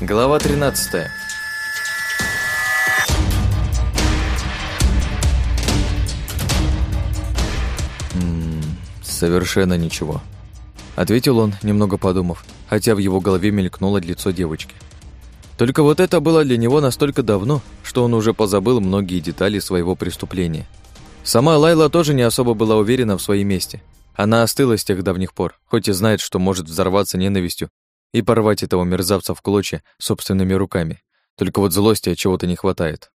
Глава 13. Ммм, совершенно ничего. Ответил он, немного подумав, хотя в его голове мелькнуло лицо девочки. Только вот это было для него настолько давно, что он уже позабыл многие детали своего преступления. Сама Лайла тоже не особо была уверена в своей месте. Она остыла с тех давних пор, хоть и знает, что может взорваться ненавистью и порвать этого мерзавца в клочья собственными руками. Только вот злости от чего-то не хватает.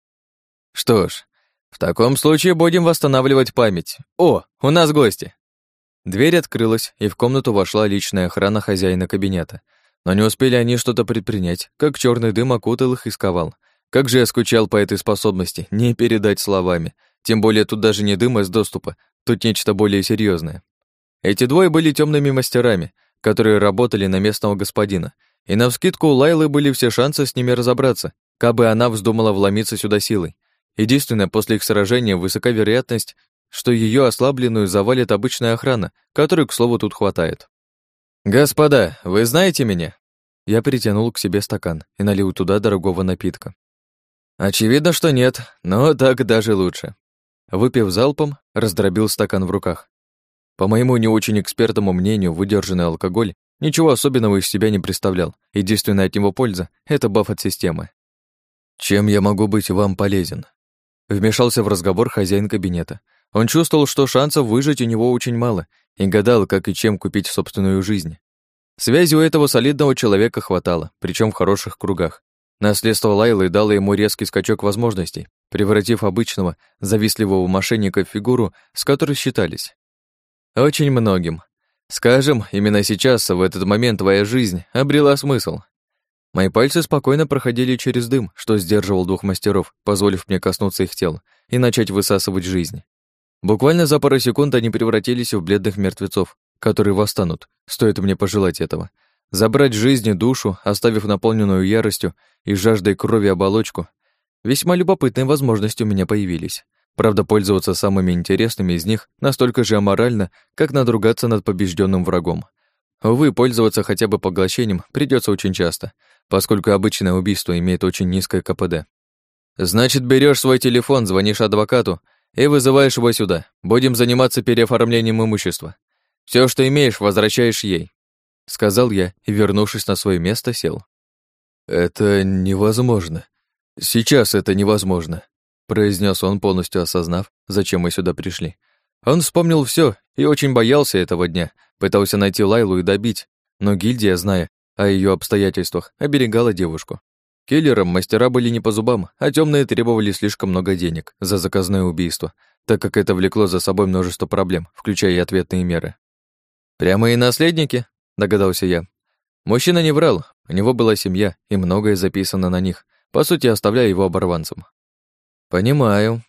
Что ж, в таком случае будем восстанавливать память. О, у нас гости. Дверь открылась, и в комнату вошла личная охрана хозяина кабинета. Но не успели они что-то предпринять, как черный дым окутал их и сковал. Как же я скучал по этой способности, не передать словами. Тем более тут даже не дым из доступа, тут нечто более серьезное. Эти двое были темными мастерами, которые работали на местного господина, и навскидку у Лайлы были все шансы с ними разобраться, кабы она вздумала вломиться сюда силой. Единственное, после их сражения высока вероятность, что ее ослабленную завалит обычная охрана, которой, к слову, тут хватает. «Господа, вы знаете меня?» Я притянул к себе стакан и налил туда дорогого напитка. «Очевидно, что нет, но так даже лучше». Выпив залпом, раздробил стакан в руках. По моему не очень экспертному мнению, выдержанный алкоголь ничего особенного из себя не представлял. Единственная от него польза — это баф от системы. «Чем я могу быть вам полезен?» Вмешался в разговор хозяин кабинета. Он чувствовал, что шансов выжить у него очень мало, и гадал, как и чем купить собственную жизнь. Связи у этого солидного человека хватало, причем в хороших кругах. Наследство Лайлы дало ему резкий скачок возможностей, превратив обычного, завистливого мошенника в фигуру, с которой считались. Очень многим. Скажем, именно сейчас, в этот момент твоя жизнь обрела смысл. Мои пальцы спокойно проходили через дым, что сдерживал двух мастеров, позволив мне коснуться их тел и начать высасывать жизнь. Буквально за пару секунд они превратились в бледных мертвецов, которые восстанут, стоит мне пожелать этого. Забрать жизнь и душу, оставив наполненную яростью и жаждой крови оболочку. Весьма любопытные возможности у меня появились. Правда, пользоваться самыми интересными из них настолько же аморально, как надругаться над побежденным врагом. Увы, пользоваться хотя бы поглощением придется очень часто, поскольку обычное убийство имеет очень низкое КПД. Значит, берешь свой телефон, звонишь адвокату и вызываешь его сюда. Будем заниматься переоформлением имущества. Все, что имеешь, возвращаешь ей. Сказал я и, вернувшись на свое место, сел. Это невозможно. Сейчас это невозможно произнес он, полностью осознав, зачем мы сюда пришли. Он вспомнил все и очень боялся этого дня, пытался найти Лайлу и добить, но гильдия, зная о ее обстоятельствах, оберегала девушку. Киллерам мастера были не по зубам, а темные требовали слишком много денег за заказное убийство, так как это влекло за собой множество проблем, включая и ответные меры. «Прямо и наследники?» — догадался я. Мужчина не врал, у него была семья, и многое записано на них, по сути, оставляя его оборванцем. Понимаю.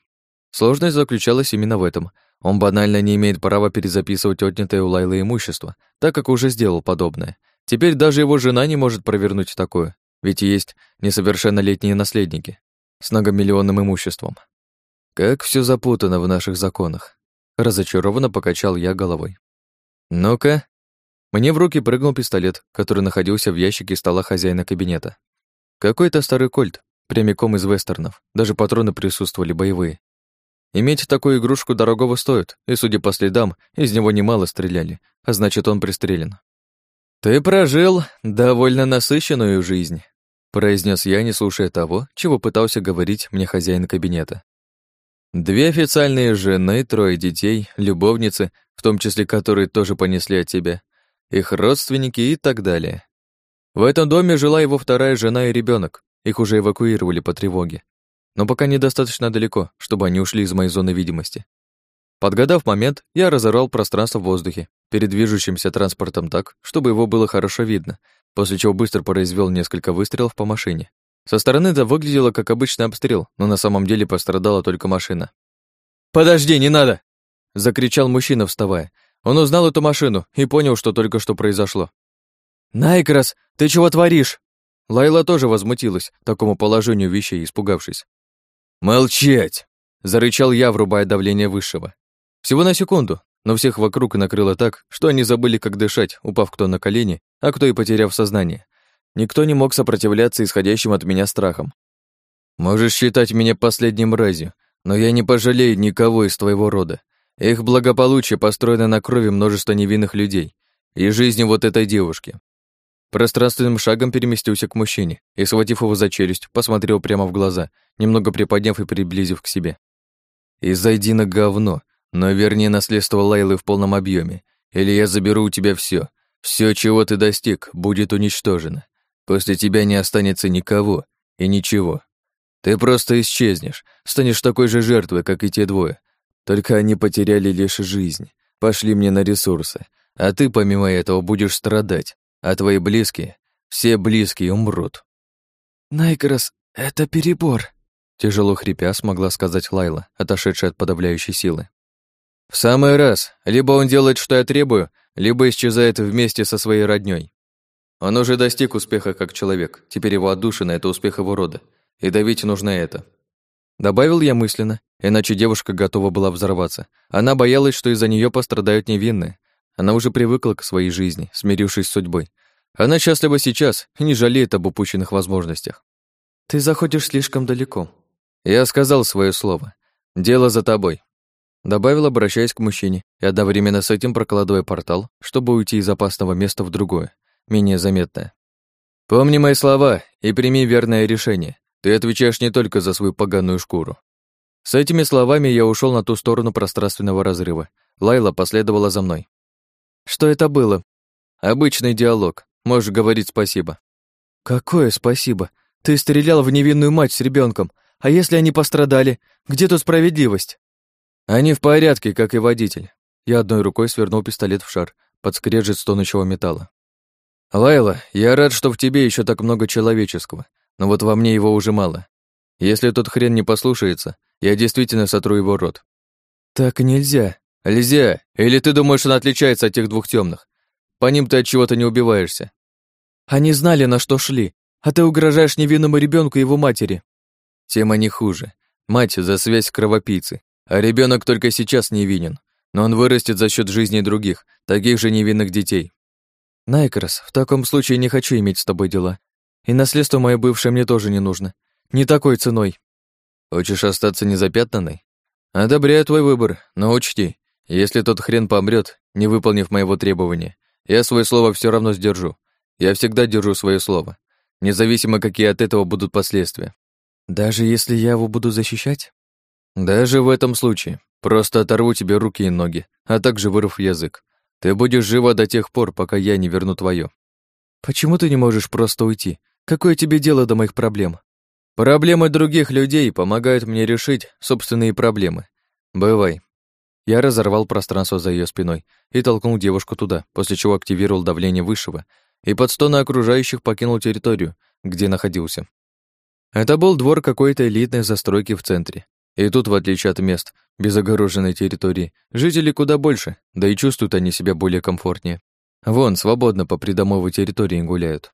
Сложность заключалась именно в этом. Он банально не имеет права перезаписывать отнятое у Лайлы имущество, так как уже сделал подобное. Теперь даже его жена не может провернуть такое, ведь есть несовершеннолетние наследники с многомиллионным имуществом. Как все запутано в наших законах. Разочарованно покачал я головой. Ну-ка. Мне в руки прыгнул пистолет, который находился в ящике стола хозяина кабинета. Какой-то старый кольт, прямиком из вестернов, даже патроны присутствовали боевые. Иметь такую игрушку дорогого стоит, и, судя по следам, из него немало стреляли, а значит, он пристрелен. «Ты прожил довольно насыщенную жизнь», произнес я, не слушая того, чего пытался говорить мне хозяин кабинета. «Две официальные жены, трое детей, любовницы, в том числе которые тоже понесли от тебя, их родственники и так далее. В этом доме жила его вторая жена и ребенок, их уже эвакуировали по тревоге. Но пока недостаточно далеко, чтобы они ушли из моей зоны видимости. Подгадав момент, я разорвал пространство в воздухе, перед движущимся транспортом так, чтобы его было хорошо видно, после чего быстро произвел несколько выстрелов по машине. Со стороны это выглядело как обычный обстрел, но на самом деле пострадала только машина. «Подожди, не надо!» — закричал мужчина, вставая. Он узнал эту машину и понял, что только что произошло. «Найкрас, ты чего творишь?» Лайла тоже возмутилась такому положению вещей, испугавшись. «Молчать!» — зарычал я, врубая давление высшего. Всего на секунду, но всех вокруг накрыло так, что они забыли, как дышать, упав кто на колени, а кто и потеряв сознание. никто не мог сопротивляться исходящим от меня страхам. Можешь считать меня последним мразью, но я не пожалею никого из твоего рода. Их благополучие построено на крови множества невинных людей и жизни вот этой девушки. Пространственным шагом переместился к мужчине и, схватив его за челюсть, посмотрел прямо в глаза, немного приподняв и приблизив к себе. «Изойди на говно, но верни наследство Лайлы в полном объеме, или я заберу у тебя все. Все, чего ты достиг, будет уничтожено. После тебя не останется никого и ничего. Ты просто исчезнешь, станешь такой же жертвой, как и те двое. Только они потеряли лишь жизнь, пошли мне на ресурсы, а ты помимо этого будешь страдать, а твои близкие, все близкие умрут. Найкрос, это перебор, тяжело хрипя смогла сказать Лайла, отошедшая от подавляющей силы. В самый раз, либо он делает, что я требую, либо исчезает вместе со своей роднёй. Он уже достиг успеха как человек, теперь его отдушина — это успех его рода, и давить нужно это. Добавил я мысленно, иначе девушка готова была взорваться. Она боялась, что из-за нее пострадают невинные. Она уже привыкла к своей жизни, смирившись с судьбой. Она счастлива сейчас и не жалеет об упущенных возможностях. «Ты заходишь слишком далеко». Я сказал свое слово. «Дело за тобой». Добавил, обращаясь к мужчине, и одновременно с этим прокладывая портал, чтобы уйти из опасного места в другое, менее заметное. «Помни мои слова и прими верное решение. Ты отвечаешь не только за свою поганую шкуру». С этими словами я ушел на ту сторону пространственного разрыва. Лайла последовала за мной. «Что это было?» «Обычный диалог. Можешь говорить спасибо». «Какое спасибо? Ты стрелял в невинную мать с ребенком. А если они пострадали? Где тут справедливость?» «Они в порядке, как и водитель». Я одной рукой свернул пистолет в шар, под скрежет стонущего металла. «Лайла, я рад, что в тебе еще так много человеческого но вот во мне его уже мало. Если тот хрен не послушается, я действительно сотру его рот. Так нельзя. Нельзя. Или ты думаешь, он отличается от тех двух темных? По ним ты от чего-то не убиваешься. Они знали, на что шли, а ты угрожаешь невинному ребенку и его матери. Тема не хуже. Мать за связь кровопийцы, а ребенок только сейчас невинен, но он вырастет за счет жизни других, таких же невинных детей. Найкрос, в таком случае не хочу иметь с тобой дела. И наследство мое бывшее мне тоже не нужно. Не такой ценой. Хочешь остаться незапятнанной? Одобряю твой выбор, но учти, если тот хрен помрет, не выполнив моего требования, я свое слово все равно сдержу. Я всегда держу свое слово, независимо, какие от этого будут последствия. Даже если я его буду защищать? Даже в этом случае. Просто оторву тебе руки и ноги, а также вырвав язык. Ты будешь жива до тех пор, пока я не верну твое. Почему ты не можешь просто уйти? Какое тебе дело до моих проблем? Проблемы других людей помогают мне решить собственные проблемы. Бывай. Я разорвал пространство за ее спиной и толкнул девушку туда, после чего активировал давление высшего и под стоны окружающих покинул территорию, где находился. Это был двор какой-то элитной застройки в центре. И тут, в отличие от мест без огороженной территории, жителей куда больше, да и чувствуют они себя более комфортнее. Вон, свободно по придомовой территории гуляют.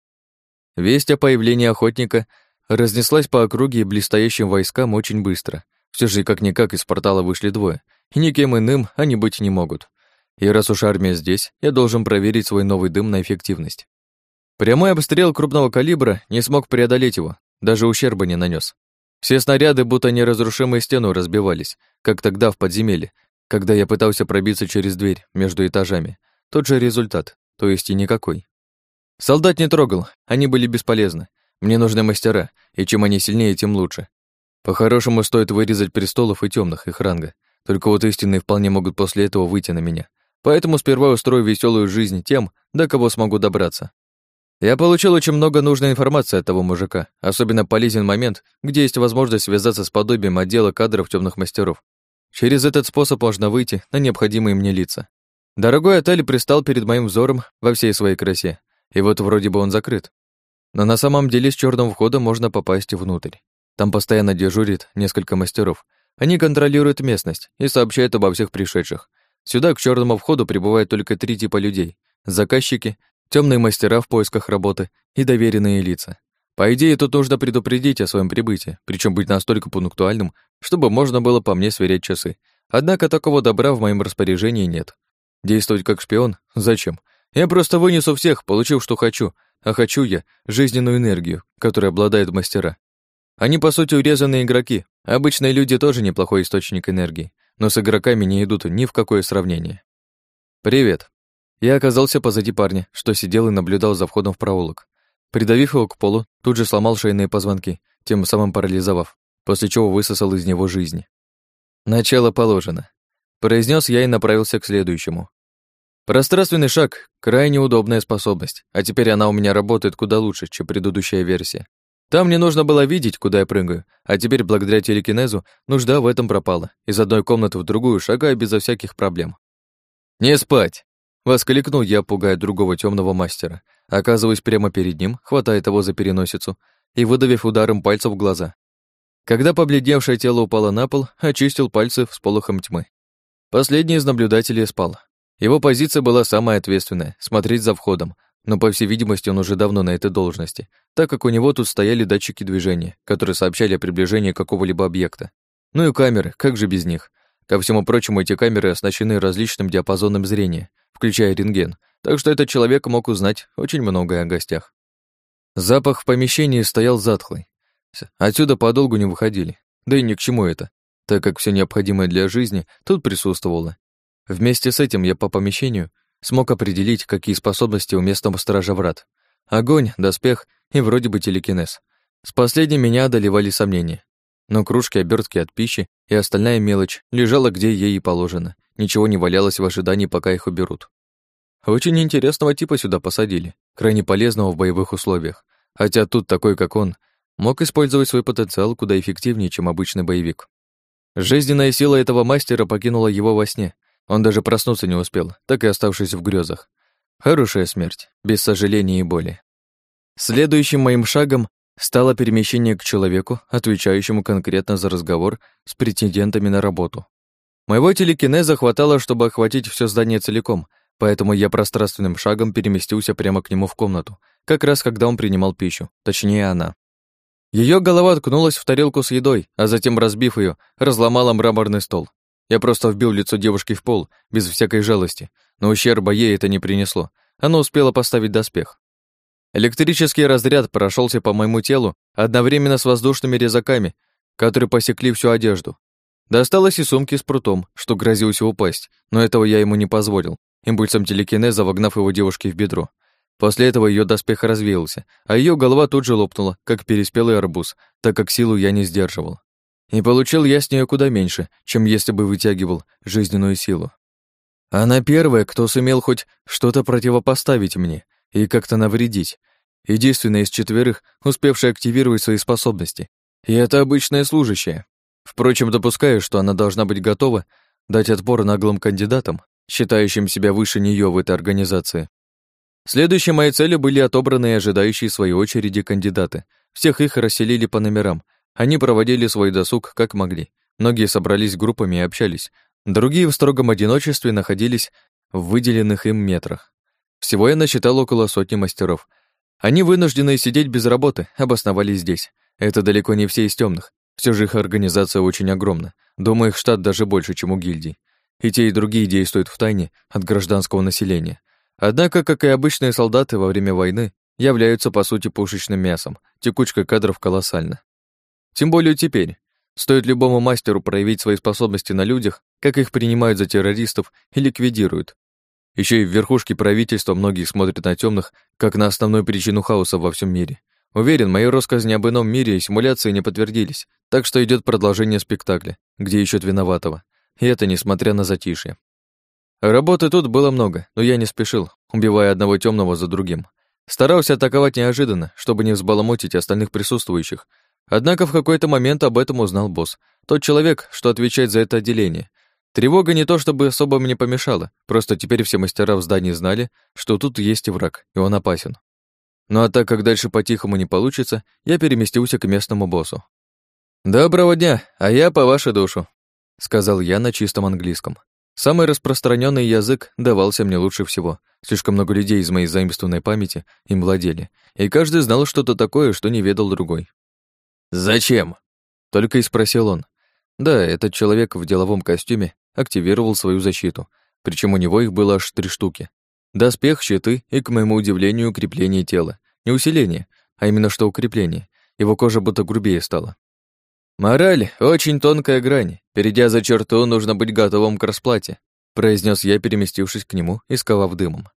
Весть о появлении охотника разнеслась по округе и близстоящим войскам очень быстро. Все же как-никак из портала вышли двое, и никем иным они быть не могут. И раз уж армия здесь, я должен проверить свой новый дым на эффективность. Прямой обстрел крупного калибра не смог преодолеть его, даже ущерба не нанес. Все снаряды будто неразрушимые стену разбивались, как тогда в подземелье, когда я пытался пробиться через дверь между этажами. Тот же результат, то есть и никакой. Солдат не трогал, они были бесполезны. Мне нужны мастера, и чем они сильнее, тем лучше. По-хорошему стоит вырезать престолов и темных их ранга. Только вот истинные вполне могут после этого выйти на меня. Поэтому сперва устрою веселую жизнь тем, до кого смогу добраться. Я получил очень много нужной информации от того мужика, особенно полезен момент, где есть возможность связаться с подобием отдела кадров темных мастеров. Через этот способ можно выйти на необходимые мне лица. Дорогой отель пристал перед моим взором во всей своей красе. И вот вроде бы он закрыт. Но на самом деле с черного входа можно попасть внутрь. Там постоянно дежурит несколько мастеров. Они контролируют местность и сообщают обо всех пришедших. Сюда к черному входу прибывают только три типа людей: заказчики, темные мастера в поисках работы и доверенные лица. По идее, тут нужно предупредить о своем прибытии, причем быть настолько пунктуальным, чтобы можно было по мне сверять часы. Однако такого добра в моем распоряжении нет. Действовать как шпион? Зачем? Я просто вынесу всех, получив, что хочу, а хочу я жизненную энергию, которой обладают мастера. Они, по сути, урезанные игроки. Обычные люди тоже неплохой источник энергии, но с игроками не идут ни в какое сравнение. «Привет». Я оказался позади парня, что сидел и наблюдал за входом в проулок. Придавив его к полу, тут же сломал шейные позвонки, тем самым парализовав, после чего высосал из него жизнь. «Начало положено», — произнес я и направился к следующему. Пространственный шаг — крайне удобная способность, а теперь она у меня работает куда лучше, чем предыдущая версия. Там мне нужно было видеть, куда я прыгаю, а теперь, благодаря телекинезу, нужда в этом пропала. Из одной комнаты в другую шагаю безо всяких проблем. «Не спать!» — воскликнул я, пугая другого темного мастера. Оказываюсь прямо перед ним, хватая его за переносицу и выдавив ударом пальцев в глаза. Когда побледневшее тело упало на пол, очистил пальцы в сполохом тьмы. Последний из наблюдателей спал, его позиция была самая ответственная — смотреть за входом, но, по всей видимости, он уже давно на этой должности, так как у него тут стояли датчики движения, которые сообщали о приближении какого-либо объекта. Ну и камеры, как же без них? Ко всему прочему, эти камеры оснащены различным диапазоном зрения, включая рентген, так что этот человек мог узнать очень многое о гостях. Запах в помещении стоял затхлый. Отсюда подолгу не выходили. Да и ни к чему это, так как все необходимое для жизни тут присутствовало, Вместе с этим я по помещению смог определить, какие способности у местного стража врат. Огонь, доспех и вроде бы телекинез. С последним меня одолевали сомнения. Но кружки, обертки от пищи и остальная мелочь лежала где ей и положено. Ничего не валялось в ожидании, пока их уберут. Очень интересного типа сюда посадили, крайне полезного в боевых условиях. Хотя тут такой, как он, мог использовать свой потенциал куда эффективнее, чем обычный боевик. Жизненная сила этого мастера покинула его во сне, он даже проснуться не успел, так и оставшись в грезах. Хорошая смерть, без сожаления и боли. Следующим моим шагом стало перемещение к человеку, отвечающему конкретно за разговор с претендентами на работу. Моего телекинеза хватало, чтобы охватить все здание целиком, поэтому я пространственным шагом переместился прямо к нему в комнату, как раз когда он принимал пищу, точнее она. Ее голова ткнулась в тарелку с едой, а затем, разбив ее, разломала мраморный стол. Я просто вбил лицо девушки в пол, без всякой жалости, но ущерба ей это не принесло. Она успела поставить доспех. Электрический разряд прошелся по моему телу одновременно с воздушными резаками, которые посекли всю одежду. Досталось и сумки с прутом, что грозился упасть, но этого я ему не позволил, импульсом телекинеза вогнав его девушке в бедро. После этого ее доспех развеялся, а ее голова тут же лопнула, как переспелый арбуз, так как силу я не сдерживал. И получил я с нее куда меньше, чем если бы вытягивал жизненную силу. Она первая, кто сумел хоть что-то противопоставить мне и как-то навредить. Единственная из четверых, успевшая активировать свои способности. И это обычная служащая. Впрочем, допускаю, что она должна быть готова дать отпор наглым кандидатам, считающим себя выше нее в этой организации. Следующей моей целью были отобранные и ожидающие своей очереди кандидаты. Всех их расселили по номерам, они проводили свой досуг как могли. Многие собрались группами и общались. Другие в строгом одиночестве находились в выделенных им метрах. Всего я насчитал около сотни мастеров. Они, вынужденные сидеть без работы, обосновались здесь. Это далеко не все из темных. Все же их организация очень огромна. Думаю, их штат даже больше, чем у гильдий. И те, и другие действуют в тайне от гражданского населения. Однако, как и обычные солдаты во время войны, являются, по сути, пушечным мясом. Текучка кадров колоссальна. Тем более теперь. Стоит любому мастеру проявить свои способности на людях, как их принимают за террористов и ликвидируют. Еще и в верхушке правительства многие смотрят на темных как на основную причину хаоса во всем мире. Уверен, мои рассказы об ином мире и симуляции не подтвердились, так что идет продолжение спектакля, где ищут виноватого. И это несмотря на затишье. Работы тут было много, но я не спешил, убивая одного темного за другим. Старался атаковать неожиданно, чтобы не взбаламутить остальных присутствующих, Однако в какой-то момент об этом узнал босс, тот человек, что отвечает за это отделение. Тревога не то чтобы особо мне помешала, просто теперь все мастера в здании знали, что тут есть враг, и он опасен. Ну а так как дальше по-тихому не получится, я переместился к местному боссу. «Доброго дня, а я по вашей душу», — сказал я на чистом английском. Самый распространенный язык давался мне лучше всего. Слишком много людей из моей заимствованной памяти им владели, и каждый знал что-то такое, что не ведал другой. «Зачем?» — только и спросил он. Да, этот человек в деловом костюме активировал свою защиту, причем у него их было аж три штуки. Доспех, щиты и, к моему удивлению, крепление тела. не усиление, а именно что укрепление. Его кожа будто грубее стала. «Мораль — очень тонкая грань. Перейдя за черту, нужно быть готовым к расплате», произнес я, переместившись к нему и сковав дымом.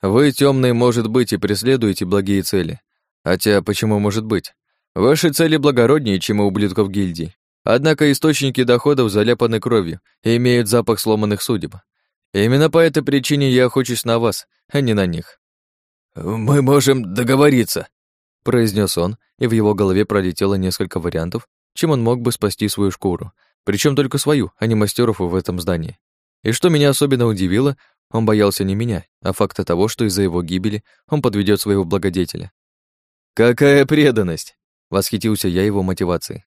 «Вы, темные, может быть, и преследуете благие цели. Хотя, почему может быть? Ваши цели благороднее, чем у ублюдков гильдии. Однако источники доходов заляпаны кровью и имеют запах сломанных судеб. Именно по этой причине я охочусь на вас, а не на них. «Мы можем договориться», — произнес он, и в его голове пролетело несколько вариантов, чем он мог бы спасти свою шкуру, причем только свою, а не мастеров в этом здании. И что меня особенно удивило, он боялся не меня, а факта того, что из-за его гибели он подведет своего благодетеля. «Какая преданность!» — восхитился я его мотивацией.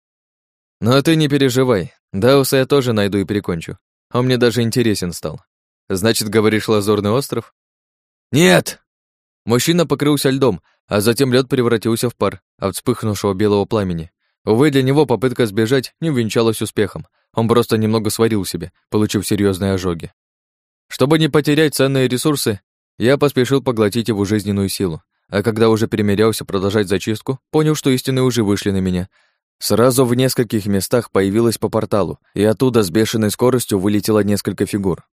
«Но ты не переживай, Дауса я тоже найду и прикончу. Он мне даже интересен стал. Значит, говоришь, Лазурный остров?» «Нет!» Мужчина покрылся льдом, а затем лед превратился в пар от вспыхнувшего белого пламени. Увы, для него попытка сбежать не увенчалась успехом. Он просто немного сварил себе, получив серьезные ожоги. Чтобы не потерять ценные ресурсы, я поспешил поглотить его жизненную силу, а когда уже перемерялся продолжать зачистку, понял, что истины уже вышли на меня. Сразу в нескольких местах появилась по порталу, и оттуда с бешеной скоростью вылетело несколько фигур.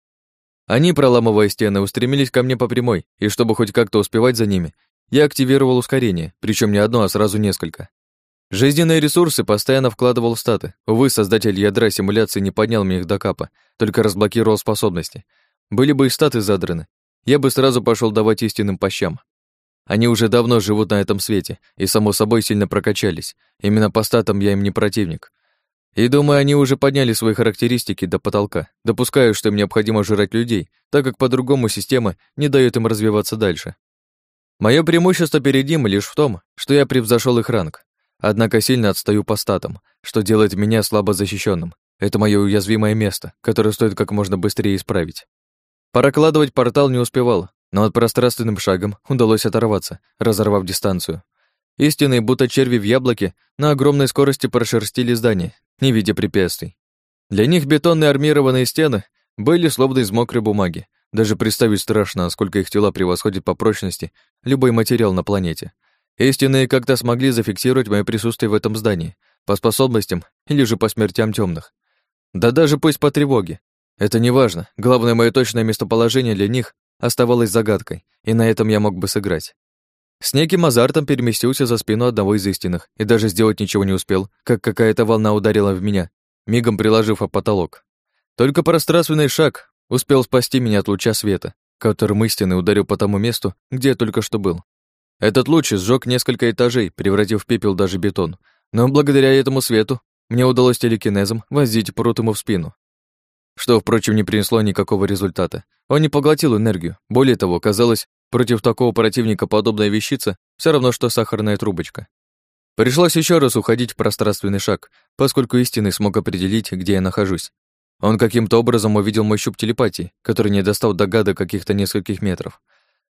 Они, проламывая стены, устремились ко мне по прямой, и чтобы хоть как-то успевать за ними, я активировал ускорение, причем не одно, а сразу несколько. Жизненные ресурсы постоянно вкладывал в статы. Увы, создатель ядра симуляции не поднял мне их до капа, только разблокировал способности. Были бы и статы задраны, я бы сразу пошел давать истинным пощам. Они уже давно живут на этом свете и, само собой, сильно прокачались. Именно по статам я им не противник. И думаю, они уже подняли свои характеристики до потолка. Допускаю, что им необходимо жрать людей, так как по-другому система не дает им развиваться дальше. Мое преимущество перед ним лишь в том, что я превзошел их ранг. Однако сильно отстаю по статам, что делает меня слабо защищенным. Это мое уязвимое место, которое стоит как можно быстрее исправить. Прокладывать портал не успевал, но от пространственным шагом удалось оторваться, разорвав дистанцию. Истинные, будто черви в яблоке, на огромной скорости прошерстили здание, не видя препятствий. Для них бетонные армированные стены были словно из мокрой бумаги. Даже представить страшно, сколько их тела превосходит по прочности любой материал на планете. Истинные как-то смогли зафиксировать мое присутствие в этом здании, по способностям или же по смертям темных. Да даже пусть по тревоге. Это не важно. Главное, мое точное местоположение для них оставалось загадкой, и на этом я мог бы сыграть. С неким азартом переместился за спину одного из истинных и даже сделать ничего не успел, как какая-то волна ударила в меня, мигом приложив о потолок. Только пространственный шаг успел спасти меня от луча света, которым истинный ударил по тому месту, где я только что был. Этот луч сжег несколько этажей, превратив в пепел даже бетон, но благодаря этому свету мне удалось телекинезом возить прут ему в спину. Что, впрочем, не принесло никакого результата. Он не поглотил энергию. Более того, казалось, против такого противника подобная вещица все равно, что сахарная трубочка. Пришлось еще раз уходить в пространственный шаг, поскольку истинный смог определить, где я нахожусь. Он каким-то образом увидел мой щуп телепатии, который не достал до гада каких-то нескольких метров.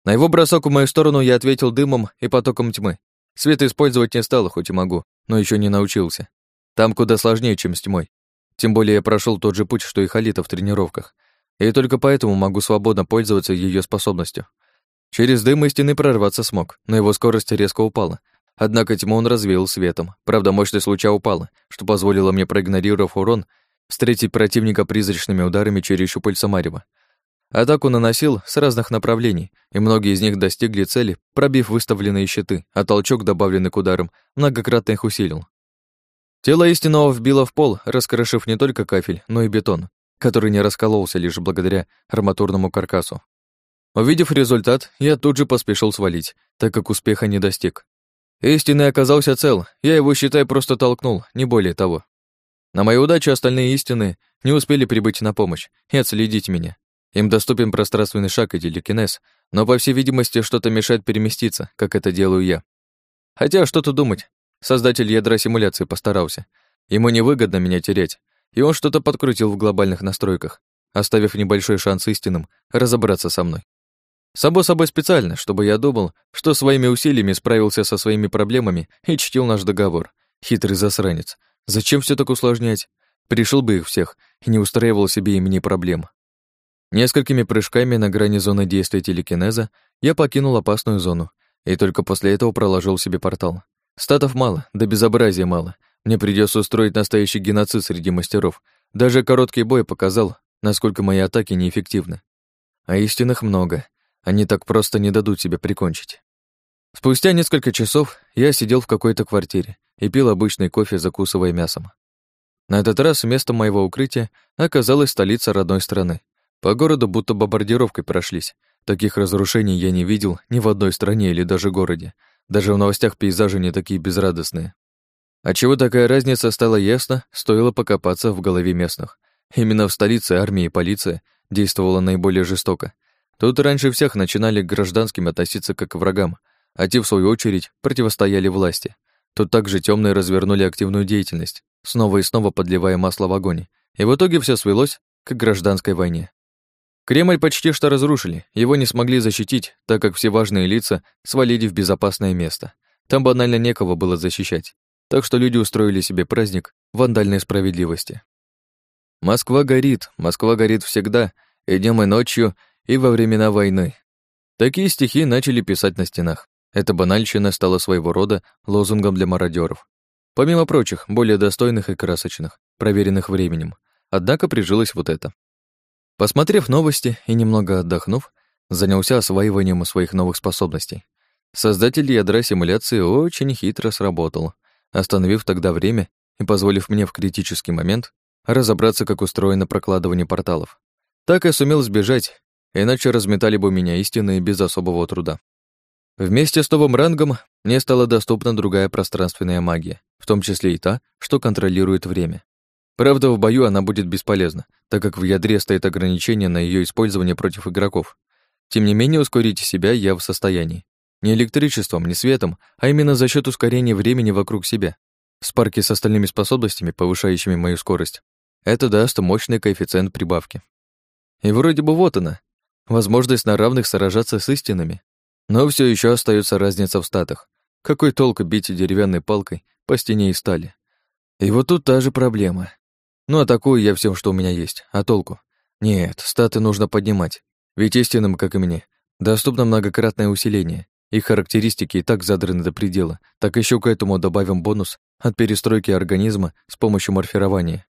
На его бросок в мою сторону я ответил дымом и потоком тьмы. Свет использовать не стал, хоть и могу, но еще не научился. Там куда сложнее, чем с тьмой. Тем более я прошел тот же путь, что и Халита в тренировках, и только поэтому могу свободно пользоваться ее способностью. Через дым истины прорваться смог, но его скорость резко упала. Однако тьму он развеял светом. Правда, мощность луча упала, что позволило мне, проигнорировав урон, встретить противника призрачными ударами через щупальца Марева. Атаку наносил с разных направлений, и многие из них достигли цели, пробив выставленные щиты, а толчок, добавленный к ударам, многократно их усилил. Тело истинного вбило в пол, раскрошив не только кафель, но и бетон, который не раскололся лишь благодаря арматурному каркасу. Увидев результат, я тут же поспешил свалить, так как успеха не достиг. Истинный оказался цел, я его, считай, просто толкнул, не более того. На мою удачу остальные истины не успели прибыть на помощь и отследить меня. Им доступен пространственный шаг и телекинез, но, по всей видимости, что-то мешает переместиться, как это делаю я. Хотя, что тут думать, Создатель ядра симуляции постарался. Ему невыгодно меня терять, и он что-то подкрутил в глобальных настройках, оставив небольшой шанс истинным разобраться со мной. Само собой специально, чтобы я думал, что своими усилиями справился со своими проблемами и чтил наш договор. Хитрый засранец. Зачем все так усложнять? Пришел бы их всех и не устраивал себе имени проблем. Несколькими прыжками на грани зоны действия телекинеза я покинул опасную зону и только после этого проложил себе портал. Статов мало, да безобразия мало. Мне придется устроить настоящий геноцид среди мастеров. Даже короткий бой показал, насколько мои атаки неэффективны. А истинных много. Они так просто не дадут себя прикончить. Спустя несколько часов я сидел в какой-то квартире и пил обычный кофе, закусывая мясом. На этот раз местом моего укрытия оказалась столица родной страны. По городу будто бомбардировкой прошлись. Таких разрушений я не видел ни в одной стране или даже городе. Даже в новостях пейзажи не такие безрадостные. А чего такая разница стала ясно, стоило покопаться в голове местных. Именно в столице армия и полиция действовала наиболее жестоко. Тут раньше всех начинали к гражданским относиться как к врагам, а те, в свою очередь, противостояли власти. Тут также темные развернули активную деятельность, снова и снова подливая масло в огонь. И в итоге все свелось к гражданской войне. Кремль почти что разрушили, его не смогли защитить, так как все важные лица свалили в безопасное место. Там банально некого было защищать, так что люди устроили себе праздник вандальной справедливости. Москва горит, Москва горит всегда, и днем, и ночью, и во времена войны. Такие стихи начали писать на стенах. Эта банальщина стала своего рода лозунгом для мародеров. Помимо прочих, более достойных и красочных, проверенных временем. Однако прижилось вот это. Посмотрев новости и немного отдохнув, занялся осваиванием своих новых способностей. Создатель ядра симуляции очень хитро сработал, остановив тогда время и позволив мне в критический момент разобраться, как устроено прокладывание порталов. Так я сумел сбежать, иначе разметали бы меня истинные без особого труда. Вместе с новым рангом мне стала доступна другая пространственная магия, в том числе и та, что контролирует время. Правда, в бою она будет бесполезна, так как в ядре стоит ограничение на ее использование против игроков. Тем не менее, ускорить себя я в состоянии. Не электричеством, не светом, а именно за счет ускорения времени вокруг себя. В спарке с остальными способностями, повышающими мою скорость. Это даст мощный коэффициент прибавки. И вроде бы вот она, возможность на равных сражаться с истинами. Но все еще остается разница в статах. Какой толк бить деревянной палкой по стене и стали? И вот тут та же проблема. Ну, атакую я всем, что у меня есть. А толку? Нет, статы нужно поднимать. Ведь истинным, как и мне, доступно многократное усиление. Их характеристики и так задраны до предела. Так еще к этому добавим бонус от перестройки организма с помощью морфирования.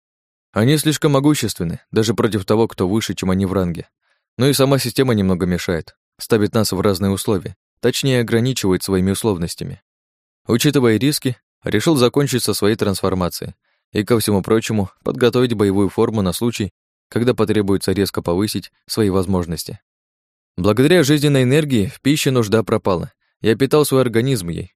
Они слишком могущественны, даже против того, кто выше, чем они в ранге. Но и сама система немного мешает, ставит нас в разные условия, точнее ограничивает своими условностями. Учитывая риски, решил закончить со своей трансформацией, и, ко всему прочему, подготовить боевую форму на случай, когда потребуется резко повысить свои возможности. Благодаря жизненной энергии в пище нужда пропала. Я питал свой организм ей.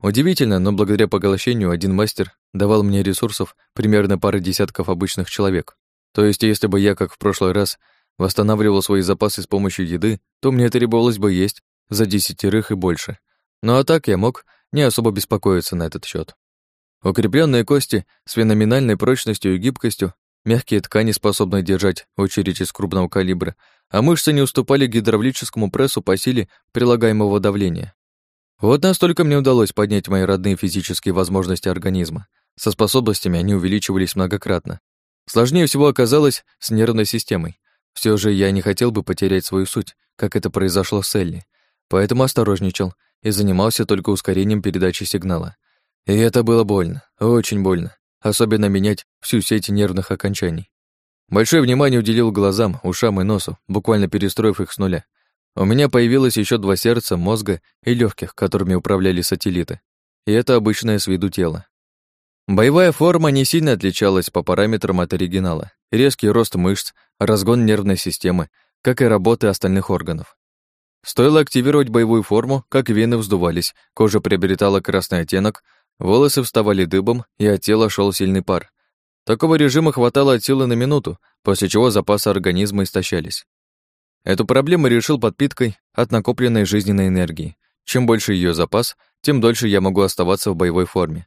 Удивительно, но благодаря поглощению один мастер давал мне ресурсов примерно пары десятков обычных человек. То есть, если бы я, как в прошлый раз, восстанавливал свои запасы с помощью еды, то мне требовалось бы есть за десятерых и больше. Ну а так я мог не особо беспокоиться на этот счет. Укрепленные кости с феноменальной прочностью и гибкостью, мягкие ткани, способные держать очередь из крупного калибра, а мышцы не уступали гидравлическому прессу по силе прилагаемого давления. Вот настолько мне удалось поднять мои родные физические возможности организма. Со способностями они увеличивались многократно. Сложнее всего оказалось с нервной системой. Все же я не хотел бы потерять свою суть, как это произошло с Элли, поэтому осторожничал и занимался только ускорением передачи сигнала. И это было больно, очень больно, особенно менять всю сеть нервных окончаний. Большое внимание уделил глазам, ушам и носу, буквально перестроив их с нуля. У меня появилось еще два сердца, мозга и легких, которыми управляли сателлиты. И это обычное с виду тело. Боевая форма не сильно отличалась по параметрам от оригинала. Резкий рост мышц, разгон нервной системы, как и работы остальных органов. Стоило активировать боевую форму, как вены вздувались, кожа приобретала красный оттенок, волосы вставали дыбом, и от тела шел сильный пар. Такого режима хватало от силы на минуту, после чего запасы организма истощались. Эту проблему решил подпиткой от накопленной жизненной энергии. Чем больше ее запас, тем дольше я могу оставаться в боевой форме.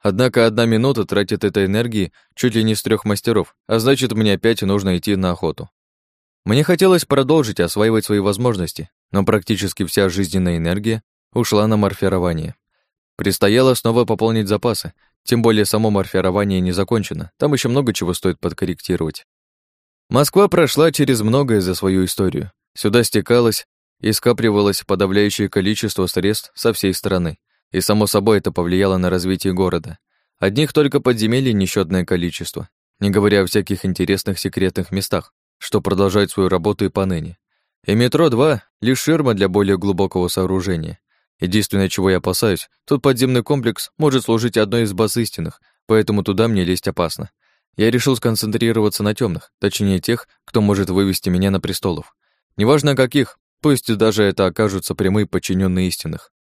Однако одна минута тратит этой энергии чуть ли не с трех мастеров, а значит, мне опять нужно идти на охоту. Мне хотелось продолжить осваивать свои возможности, но практически вся жизненная энергия ушла на морфирование. Предстояло снова пополнить запасы, тем более само морфирование не закончено, там еще много чего стоит подкорректировать. Москва прошла через многое за свою историю. Сюда стекалось и скапливалось подавляющее количество средств со всей страны. И, само собой, это повлияло на развитие города. Одних только подземелий несчетное количество, не говоря о всяких интересных секретных местах, что продолжают свою работу и поныне. И метро-2 — лишь ширма для более глубокого сооружения. Единственное, чего я опасаюсь, тот подземный комплекс может служить одной из баз истинных, поэтому туда мне лезть опасно. Я решил сконцентрироваться на темных, точнее тех, кто может вывести меня на престолов. Неважно каких, пусть даже это окажутся прямые подчиненные истинных.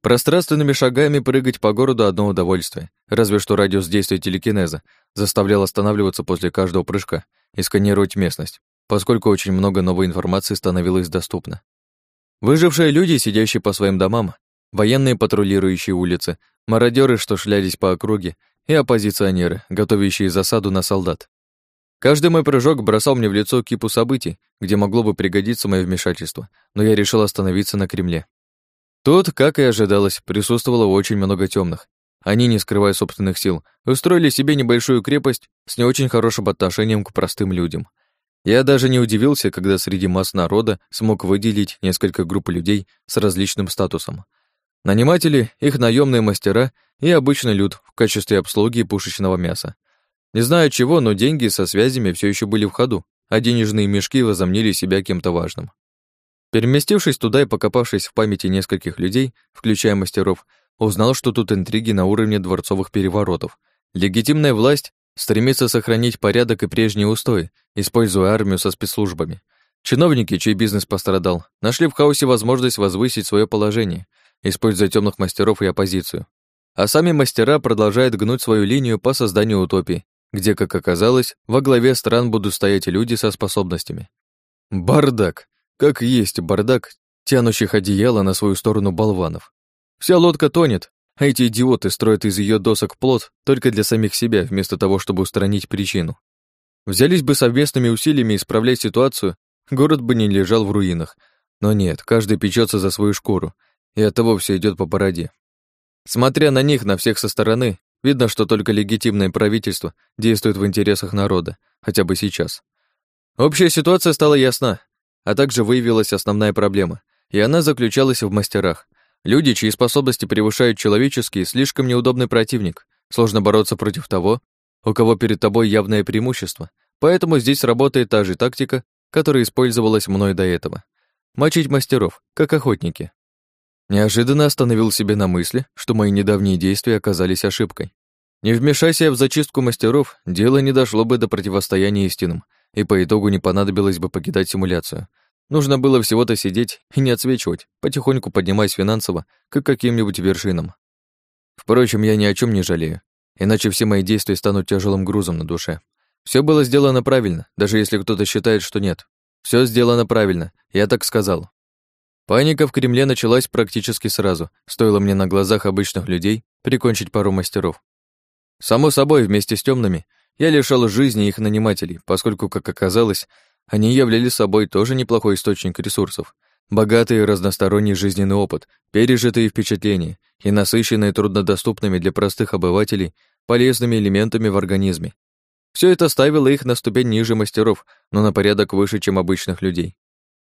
Пространственными шагами прыгать по городу одно удовольствие, разве что радиус действия телекинеза заставлял останавливаться после каждого прыжка и сканировать местность, поскольку очень много новой информации становилось доступно. Выжившие люди, сидящие по своим домам, военные, патрулирующие улицы, мародеры, что шлялись по округе, и оппозиционеры, готовящие засаду на солдат. Каждый мой прыжок бросал мне в лицо кипу событий, где могло бы пригодиться мое вмешательство, но я решил остановиться на Кремле. Тут, как и ожидалось, присутствовало очень много темных. Они, не скрывая собственных сил, устроили себе небольшую крепость с не очень хорошим отношением к простым людям. Я даже не удивился, когда среди масс народа смог выделить несколько групп людей с различным статусом. Наниматели, их наемные мастера и обычный люд в качестве обслуги пушечного мяса. Не знаю чего, но деньги со связями все еще были в ходу, а денежные мешки возомнили себя кем-то важным. Переместившись туда и покопавшись в памяти нескольких людей, включая мастеров, узнал, что тут интриги на уровне дворцовых переворотов. Легитимная власть стремится сохранить порядок и прежние устои, используя армию со спецслужбами. Чиновники, чей бизнес пострадал, нашли в хаосе возможность возвысить свое положение, используя темных мастеров и оппозицию. А сами мастера продолжают гнуть свою линию по созданию утопии, где, как оказалось, во главе стран будут стоять люди со способностями. Бардак! Как есть бардак, тянущих одеяло на свою сторону болванов. Вся лодка тонет, а эти идиоты строят из ее досок плод только для самих себя, вместо того, чтобы устранить причину. Взялись бы совместными усилиями исправлять ситуацию, город бы не лежал в руинах. Но нет, каждый печется за свою шкуру, и от того все идет по бороде. Смотря на них, на всех со стороны, видно, что только легитимное правительство действует в интересах народа, хотя бы сейчас. Общая ситуация стала ясна. А также выявилась основная проблема, и она заключалась в мастерах. Люди, чьи способности превышают человеческие, слишком неудобный противник. Сложно бороться против того, у кого перед тобой явное преимущество. Поэтому здесь работает та же тактика, которая использовалась мной до этого. Мочить мастеров, как охотники. Неожиданно остановил себе на мысли, что мои недавние действия оказались ошибкой. Не вмешайся в зачистку мастеров, дело не дошло бы до противостояния истинным, и по итогу не понадобилось бы покидать симуляцию. Нужно было всего-то сидеть и не отсвечивать, потихоньку поднимаясь финансово к каким-нибудь вершинам. Впрочем, я ни о чем не жалею, иначе все мои действия станут тяжелым грузом на душе. Все было сделано правильно, даже если кто-то считает, что нет. Все сделано правильно, я так сказал. Паника в Кремле началась практически сразу, стоило мне на глазах обычных людей прикончить пару мастеров. Само собой, вместе с темными я лишал жизни их нанимателей, поскольку, как оказалось, они являли собой тоже неплохой источник ресурсов. Богатый и разносторонний жизненный опыт, пережитые впечатления и насыщенные труднодоступными для простых обывателей полезными элементами в организме. Все это ставило их на ступень ниже мастеров, но на порядок выше, чем обычных людей.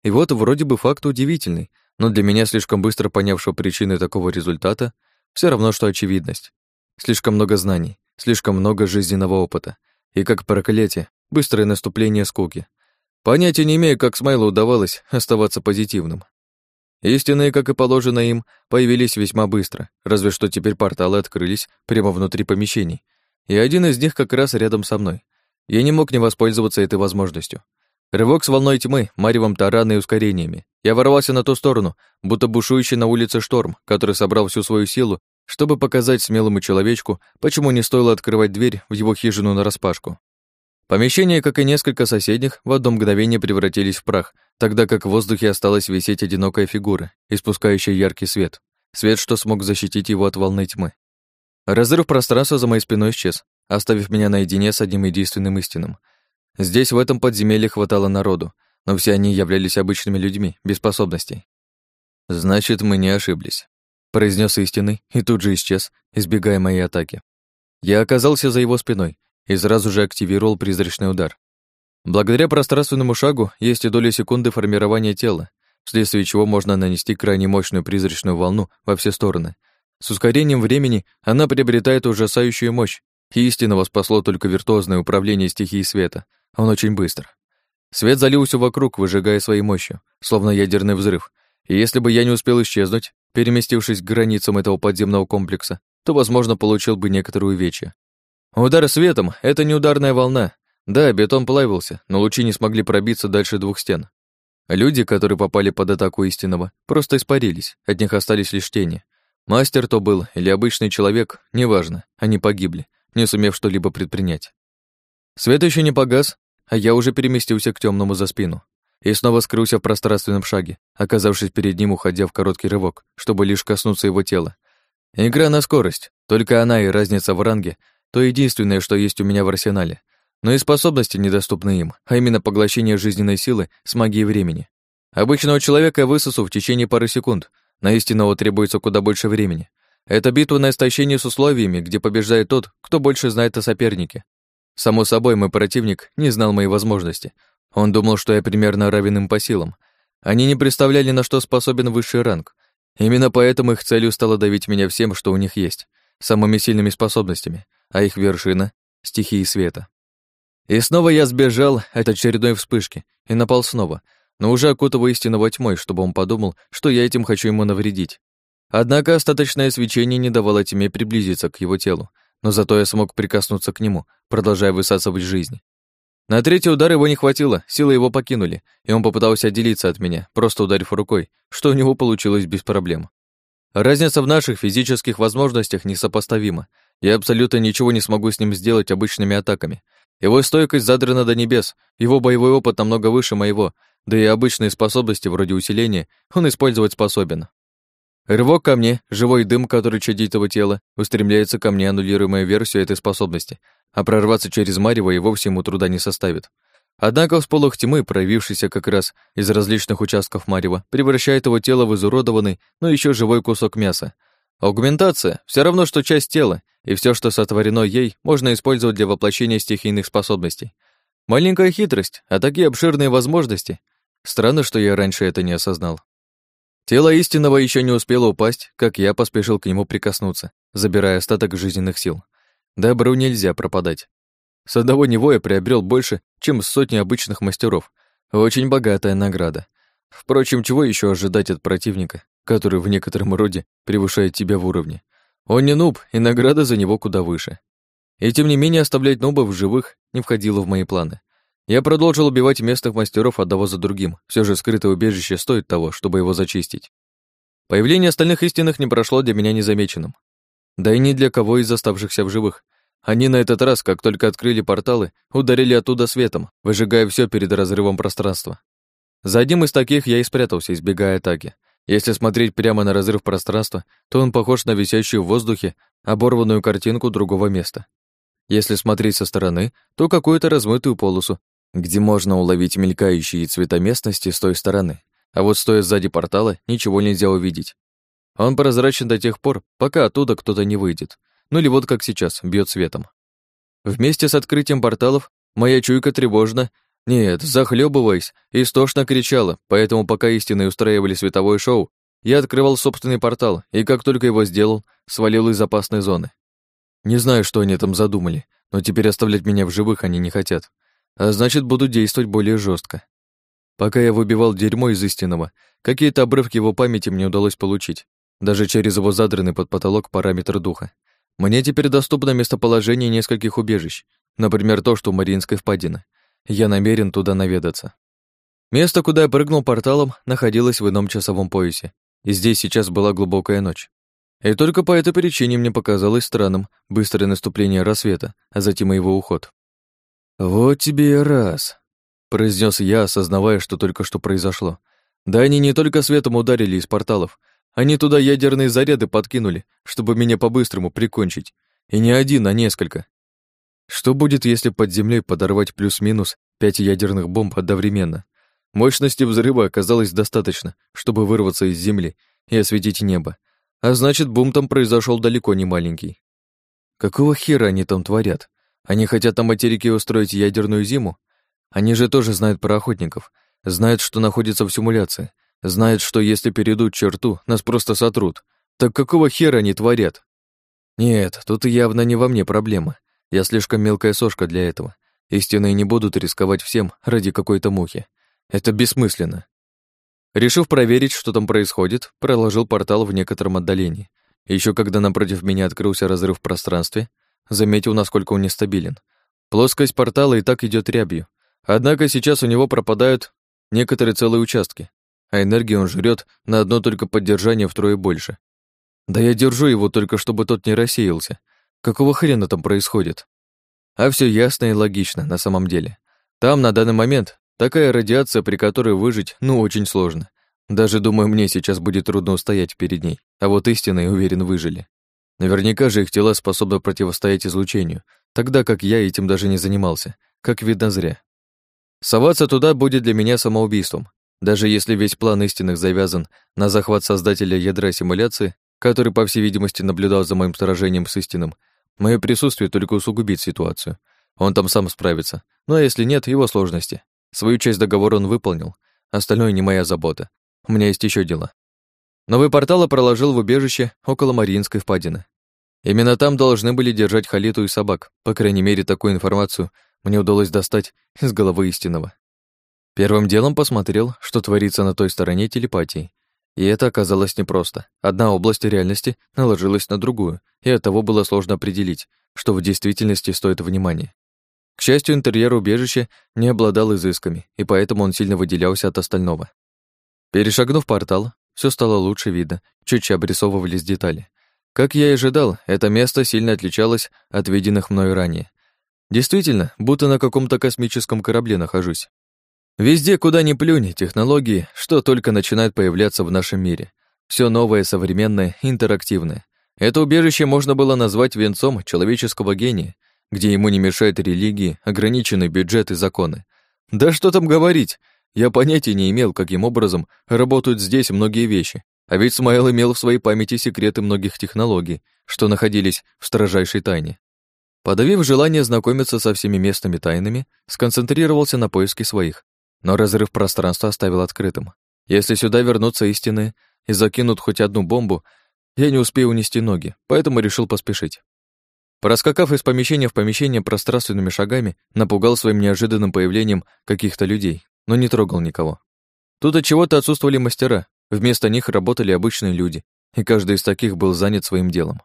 И вот вроде бы факт удивительный, но для меня, слишком быстро понявшего причины такого результата, все равно, что очевидность. Слишком много знаний, слишком много жизненного опыта. И как проклятие, быстрое наступление скуки. Понятия не имею, как Смайлу удавалось оставаться позитивным. Истинные, как и положено им, появились весьма быстро, разве что теперь порталы открылись прямо внутри помещений, и один из них как раз рядом со мной. Я не мог не воспользоваться этой возможностью. Рывок с волной тьмы, маревом тарана и ускорениями. Я ворвался на ту сторону, будто бушующий на улице шторм, который собрал всю свою силу чтобы показать смелому человечку, почему не стоило открывать дверь в его хижину нараспашку. Помещение, как и несколько соседних, в одно мгновение превратились в прах, тогда как в воздухе осталась висеть одинокая фигура, испускающая яркий свет. Свет, что смог защитить его от волны тьмы. Разрыв пространства за моей спиной исчез, оставив меня наедине с одним единственным истинным. Здесь, в этом подземелье, хватало народу, но все они являлись обычными людьми, без способностей. Значит, мы не ошиблись произнес истинный и тут же исчез, избегая моей атаки. Я оказался за его спиной и сразу же активировал призрачный удар. Благодаря пространственному шагу есть и доля секунды формирования тела. вследствие чего можно нанести крайне мощную призрачную волну во все стороны. С ускорением времени она приобретает ужасающую мощь, и истинного спасло только виртуозное управление стихией света. Он очень быстр. Свет залился вокруг, выжигая своей мощью, словно ядерный взрыв. И если бы я не успел исчезнуть, переместившись к границам этого подземного комплекса, то, возможно, получил бы некоторую увечья. Удар светом — это не ударная волна. Да, бетон плавился, но лучи не смогли пробиться дальше двух стен. Люди, которые попали под атаку истинного, просто испарились, от них остались лишь тени. Мастер то был или обычный человек, неважно, они погибли, не сумев что-либо предпринять. Свет еще не погас, а я уже переместился к темному за спину и снова скрылся в пространственном шаге, оказавшись перед ним, уходя в короткий рывок, чтобы лишь коснуться его тела. Игра на скорость, только она и разница в ранге — то единственное, что есть у меня в арсенале но и способности недоступны им, а именно поглощение жизненной силы с магией времени. Обычного человека высосу в течение пары секунд, на истинного требуется куда больше времени. Это битва на истощение с условиями, где побеждает тот, кто больше знает о сопернике. Само собой, мой противник не знал моей возможности. Он думал, что я примерно равен им по силам. Они не представляли, на что способен высший ранг. Именно поэтому их целью стало давить меня всем, что у них есть, самыми сильными способностями, а их вершина — стихии света. И снова я сбежал от очередной вспышки и напал снова, но уже окутывая истинного тьмой, чтобы он подумал, что я этим хочу ему навредить. Однако остаточное свечение не давало тьме приблизиться к его телу, но зато я смог прикоснуться к нему, продолжая высасывать жизнь. На третий удар его не хватило, силы его покинули, и он попытался отделиться от меня, просто ударив рукой, что у него получилось без проблем. Разница в наших физических возможностях несопоставима. Я абсолютно ничего не смогу с ним сделать обычными атаками, его стойкость задрана до небес, его боевой опыт намного выше моего, да и обычные способности вроде усиления он использовать способен. Рывок ко мне, живой дым, который чадит его тело, устремляется ко мне аннулируемая версия этой способности, а прорваться через Марево и вовсе ему труда не составит. Однако всполох тьмы, проявившийся как раз из различных участков Марева, превращает его тело в изуродованный, но еще живой кусок мяса, Аугментация — все равно, что часть тела, и все, что сотворено ей, можно использовать для воплощения стихийных способностей. Маленькая хитрость, а такие обширные возможности. Странно, что я раньше это не осознал. Тело истинного еще не успело упасть, как я поспешил к нему прикоснуться, забирая остаток жизненных сил. Добру нельзя пропадать. С одного него я приобрел больше, чем сотни обычных мастеров. Очень богатая награда. Впрочем, чего еще ожидать от противника, который в некотором роде превышает тебя в уровне. Он не нуб, и награда за него куда выше. И тем не менее оставлять нубов в живых не входило в мои планы. Я продолжил убивать местных мастеров одного за другим. Все же скрытое убежище стоит того, чтобы его зачистить. Появление остальных истинных не прошло для меня незамеченным. Да и ни для кого из оставшихся в живых. Они на этот раз, как только открыли порталы, ударили оттуда светом, выжигая все перед разрывом пространства. За одним из таких я и спрятался, избегая атаки. Если смотреть прямо на разрыв пространства, то он похож на висящую в воздухе оборванную картинку другого места. Если смотреть со стороны, то какую-то размытую полосу, где можно уловить мелькающие цвета местности с той стороны. А вот стоя сзади портала, ничего нельзя увидеть. Он прозрачен до тех пор, пока оттуда кто-то не выйдет. Ну или вот как сейчас, бьет светом. Вместе с открытием порталов моя чуйка тревожно нет, захлебываясь, истошно кричала, поэтому пока истинные устраивали световое шоу, я открывал собственный портал, и как только его сделал, свалил из опасной зоны. Не знаю, что они там задумали, но теперь оставлять меня в живых они не хотят. А значит, будут действовать более жестко. Пока я выбивал дерьмо из истинного, какие-то обрывки его памяти мне удалось получить, даже через его задранный под потолок параметр духа. Мне теперь доступно местоположение нескольких убежищ, например, то, что у Мариинской впадины — я намерен туда наведаться. Место, куда я прыгнул порталом, находилось в ином часовом поясе, и здесь сейчас была глубокая ночь. И только по этой причине мне показалось странным быстрое наступление рассвета, а затем и его уход. «Вот тебе и раз», — произнес я, осознавая, что только что произошло. Да они не только светом ударили из порталов, они туда ядерные заряды подкинули, чтобы меня по-быстрому прикончить. И не один, а несколько. Что будет, если под землей подорвать плюс-минус пять ядерных бомб одновременно? Мощности взрыва оказалось достаточно, чтобы вырваться из земли и осветить небо. А значит, бум там произошел далеко не маленький. Какого хера они там творят? Они хотят на материке устроить ядерную зиму? Они же тоже знают про охотников, знают, что находится в симуляции. Знает, что если перейдут черту, нас просто сотрут. Так какого хера они творят? Нет, тут явно не во мне проблема. Я слишком мелкая сошка для этого. Истинные не будут рисковать всем ради какой-то мухи. Это бессмысленно. Решив проверить, что там происходит, проложил портал в некотором отдалении. Еще когда напротив меня открылся разрыв в пространстве, заметил, насколько он нестабилен. Плоскость портала и так идет рябью. Однако сейчас у него пропадают некоторые целые участки, а энергии он жрет на одно только поддержание втрое больше. Да я держу его только, чтобы тот не рассеялся. Какого хрена там происходит? А все ясно и логично на самом деле. Там на данный момент Такая радиация, при которой выжить, ну, очень сложно. Даже, думаю, мне сейчас будет трудно устоять перед ней, а вот истинные, уверен, выжили. Наверняка же их тела способны противостоять излучению, тогда как я этим даже не занимался, как видно зря. Соваться туда будет для меня самоубийством, даже если весь план истинных завязан на захват создателя ядра симуляции, который, по всей видимости, наблюдал за моим сражением с истинным, мое присутствие только усугубит ситуацию. Он там сам справится, ну а если нет, его сложности. Свою часть договора он выполнил, остальное не моя забота. У меня есть еще дела. Новый портал проложил в убежище около Мариинской впадины. Именно там должны были держать Халиту и собак. По крайней мере, такую информацию мне удалось достать из головы истинного. Первым делом посмотрел, что творится на той стороне телепатии. И это оказалось непросто. Одна область реальности наложилась на другую, и оттого было сложно определить, что в действительности стоит внимания. К счастью, интерьер убежища не обладал изысками, и поэтому он сильно выделялся от остального. Перешагнув портал, все стало лучше видно, чуть обрисовывались детали. Как я и ожидал, это место сильно отличалось от виденных мною ранее. Действительно, будто на каком-то космическом корабле нахожусь. Везде, куда ни плюнь, технологии, что только начинают появляться в нашем мире. Все новое, современное, интерактивное. Это убежище можно было назвать венцом человеческого гения — где ему не мешают религии, ограниченный бюджет и законы. Да что там говорить, я понятия не имел, каким образом работают здесь многие вещи, а ведь Смайл имел в своей памяти секреты многих технологий, что находились в строжайшей тайне. Подавив желание знакомиться со всеми местными тайнами, сконцентрировался на поиске своих, но разрыв пространства оставил открытым. Если сюда вернутся истины и закинут хоть одну бомбу, я не успею унести ноги, поэтому решил поспешить. Проскакав из помещения в помещение пространственными шагами, напугал своим неожиданным появлением каких-то людей, но не трогал никого. Тут от чего-то отсутствовали мастера, вместо них работали обычные люди, и каждый из таких был занят своим делом.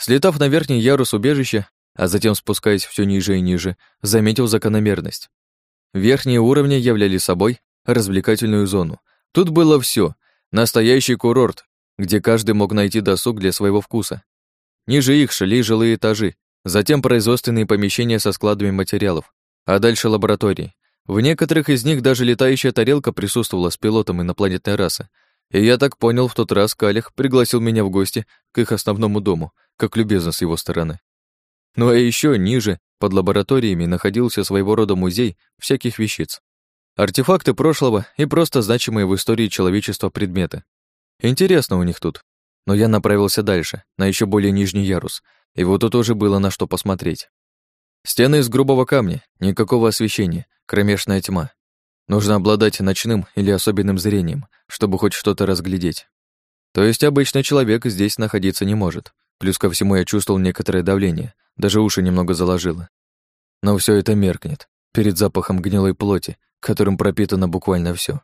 Слетав на верхний ярус убежища, а затем спускаясь все ниже и ниже, заметил закономерность. Верхние уровни являли собой развлекательную зону. Тут было все: настоящий курорт, где каждый мог найти досуг для своего вкуса, Ниже их шли жилые этажи, затем производственные помещения со складами материалов, а дальше лаборатории. В некоторых из них даже летающая тарелка присутствовала с пилотом инопланетной расы. И я так понял, в тот раз Калих пригласил меня в гости к их основному дому, как любезно с его стороны. Ну а еще ниже, под лабораториями, находился своего рода музей всяких вещиц. Артефакты прошлого и просто значимые в истории человечества предметы. Интересно у них тут но я направился дальше, на еще более нижний ярус, и вот тут тоже было на что посмотреть. Стены из грубого камня, никакого освещения, кромешная тьма. Нужно обладать ночным или особенным зрением, чтобы хоть что-то разглядеть. То есть обычный человек здесь находиться не может. Плюс ко всему я чувствовал некоторое давление, даже уши немного заложило. Но все это меркнет перед запахом гнилой плоти, которым пропитано буквально все.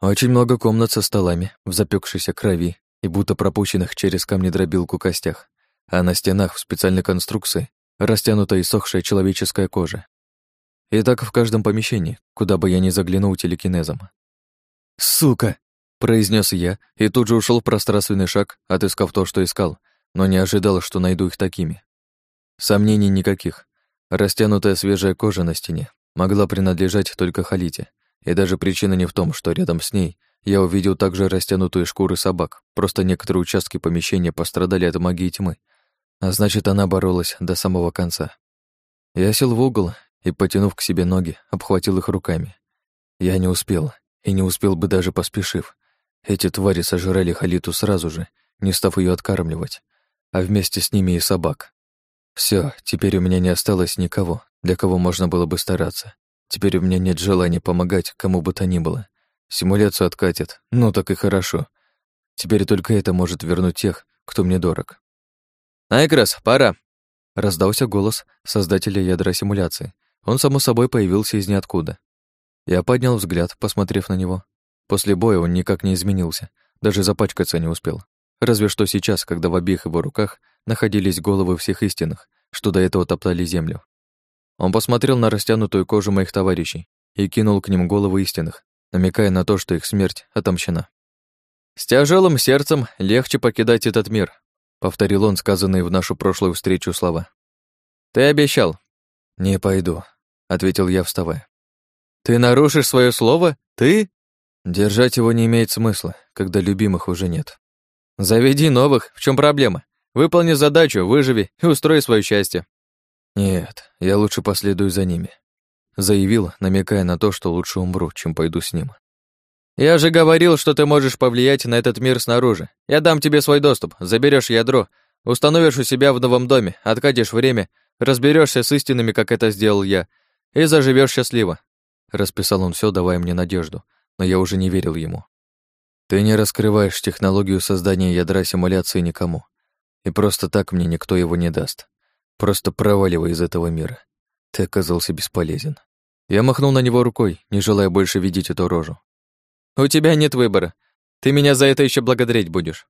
Очень много комнат со столами, в запекшейся крови, и будто пропущенных через камни-дробилку костях, а на стенах в специальной конструкции растянутая и сохшая человеческая кожа. И так в каждом помещении, куда бы я ни заглянул телекинезом. «Сука!» — произнес я и тут же ушел в пространственный шаг, отыскав то, что искал, но не ожидал, что найду их такими. Сомнений никаких. Растянутая свежая кожа на стене могла принадлежать только Халите, и даже причина не в том, что рядом с ней я увидел также растянутые шкуры собак, просто некоторые участки помещения пострадали от магии тьмы, а значит, она боролась до самого конца. Я сел в угол и, потянув к себе ноги, обхватил их руками. Я не успел, и не успел бы даже поспешив. Эти твари сожрали Халиту сразу же, не став ее откармливать, а вместе с ними и собак. Все, теперь у меня не осталось никого, для кого можно было бы стараться. Теперь у меня нет желания помогать кому бы то ни было. Симуляцию откатят. Ну, так и хорошо. Теперь только это может вернуть тех, кто мне дорог. «Айкрас, пора!» Раздался голос создателя ядра симуляции. Он, само собой, появился из ниоткуда. Я поднял взгляд, посмотрев на него. После боя он никак не изменился, даже запачкаться не успел. Разве что сейчас, когда в обеих его руках находились головы всех истинных, что до этого топтали землю. Он посмотрел на растянутую кожу моих товарищей и кинул к ним головы истинных, намекая на то, что их смерть отомщена. «С тяжелым сердцем легче покидать этот мир», — повторил он сказанные в нашу прошлую встречу слова. «Ты обещал». «Не пойду», — ответил я, вставая. «Ты нарушишь свое слово? Ты?» «Держать его не имеет смысла, когда любимых уже нет». «Заведи новых, в чем проблема? Выполни задачу, выживи и устрой свое счастье». «Нет, я лучше последую за ними», — заявил, намекая на то, что лучше умру, чем пойду с ним. «Я же говорил, что ты можешь повлиять на этот мир снаружи. Я дам тебе свой доступ, заберешь ядро, установишь у себя в новом доме, откатишь время, разберешься с истинными, как это сделал я, и заживешь счастливо». Расписал он все, давая мне надежду, но я уже не верил ему. «Ты не раскрываешь технологию создания ядра симуляции никому, и просто так мне никто его не даст. Просто проваливай из этого мира. Ты оказался бесполезен». Я махнул на него рукой, не желая больше видеть эту рожу. «У тебя нет выбора. Ты меня за это еще благодарить будешь».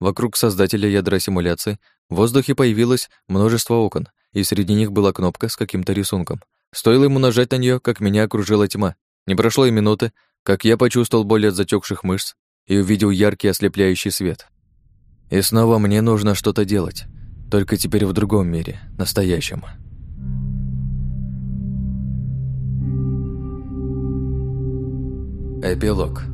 Вокруг создателя ядра симуляции в воздухе появилось множество окон, и среди них была кнопка с каким-то рисунком. Стоило ему нажать на нее, как меня окружила тьма. Не прошло и минуты, как я почувствовал боль от затекших мышц и увидел яркий ослепляющий свет. И снова мне нужно что-то делать, только теперь в другом мире, настоящем. Эпилог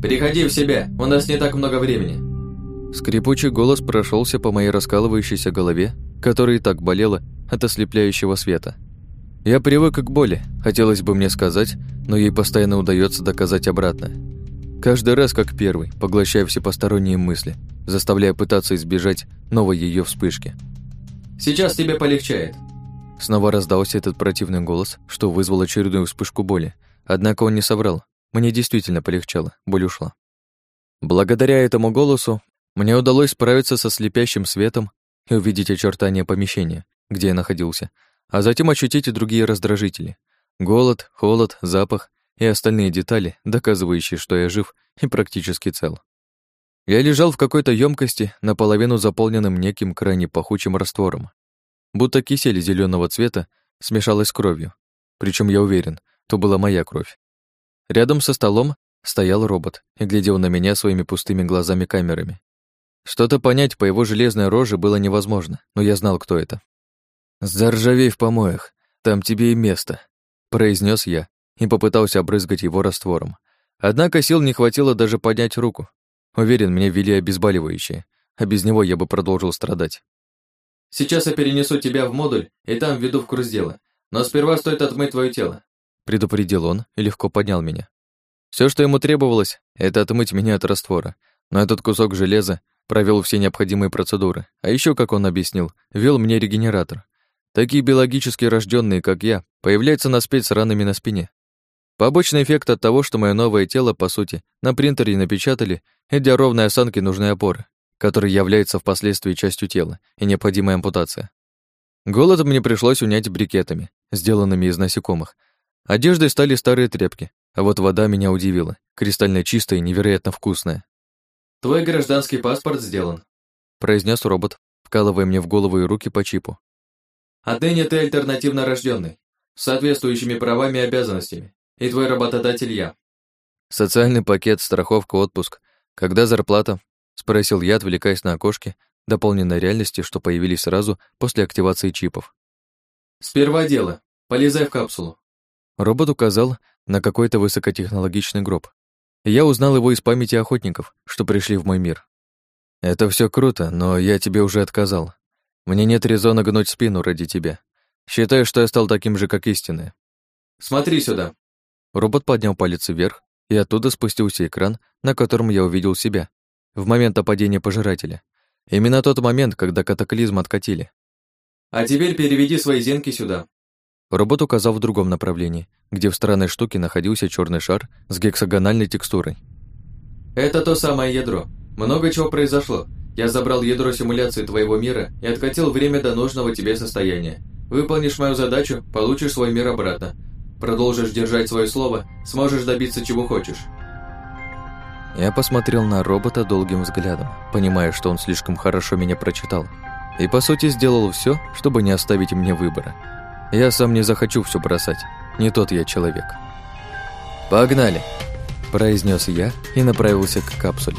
«Приходи в себя, у нас не так много времени». Скрипучий голос прошелся по моей раскалывающейся голове, которая и так болела от ослепляющего света. Я привык к боли, хотелось бы мне сказать, но ей постоянно удается доказать обратное. Каждый раз как первый, поглощая все посторонние мысли, заставляя пытаться избежать новой ее вспышки. «Сейчас тебе полегчает». Снова раздался этот противный голос, что вызвал очередную вспышку боли. Однако он не соврал. Мне действительно полегчало, боль ушла. Благодаря этому голосу мне удалось справиться со слепящим светом и увидеть очертания помещения, где я находился, а затем ощутить и другие раздражители. Голод, холод, запах и остальные детали, доказывающие, что я жив и практически цел. Я лежал в какой-то емкости, наполовину заполненным неким крайне пахучим раствором. Будто кисель зеленого цвета смешалась с кровью. Причем я уверен, то была моя кровь. Рядом со столом стоял робот и глядел на меня своими пустыми глазами-камерами. Что-то понять по его железной роже было невозможно, но я знал, кто это. «Заржавей в помоях, там тебе и место», — произнес я и попытался обрызгать его раствором. Однако сил не хватило даже поднять руку. Уверен, мне ввели обезболивающее, а без него я бы продолжил страдать. «Сейчас я перенесу тебя в модуль и там введу в курс дела, но сперва стоит отмыть твое тело», — предупредил он и легко поднял меня. Все, что ему требовалось, это отмыть меня от раствора, но этот кусок железа провел все необходимые процедуры, а еще, как он объяснил, ввел мне регенератор, Такие биологически рожденные, как я, появляются на спец с ранами на спине. Побочный эффект от того, что мое новое тело, по сути, на принтере напечатали, и для ровной осанки нужны опоры, которые являются впоследствии частью тела и необходимая ампутация. Голод мне пришлось унять брикетами, сделанными из насекомых. Одеждой стали старые тряпки, а вот вода меня удивила, кристально чистая и невероятно вкусная. «Твой гражданский паспорт сделан», произнес робот, вкалывая мне в голову и руки по чипу. Отныне ты альтернативно рожденный, с соответствующими правами и обязанностями, и твой работодатель я. Социальный пакет, страховка, отпуск. Когда зарплата? Спросил я, отвлекаясь на окошки дополненной реальности, что появились сразу после активации чипов. Сперва дело. Полезай в капсулу. Робот указал на какой-то высокотехнологичный гроб. Я узнал его из памяти охотников, что пришли в мой мир. Это все круто, но я тебе уже отказал. Мне нет резона гнуть спину ради тебя. Считаю, что я стал таким же, как истинный. Смотри сюда. Робот поднял палец вверх, и оттуда спустился экран, на котором я увидел себя. В момент опадения пожирателя. Именно тот момент, когда катаклизм откатили. А теперь переведи свои зенки сюда. Робот указал в другом направлении, где в странной штуке находился черный шар с гексагональной текстурой. «Это то самое ядро. Много чего произошло. Я забрал ядро симуляции твоего мира и откатил время до нужного тебе состояния. Выполнишь мою задачу, получишь свой мир обратно. Продолжишь держать свое слово, сможешь добиться чего хочешь». Я посмотрел на робота долгим взглядом, понимая, что он слишком хорошо меня прочитал, и, по сути, сделал все, чтобы не оставить мне выбора. Я сам не захочу все бросать, не тот я человек. «Погнали!» – произнес я и направился к капсуле.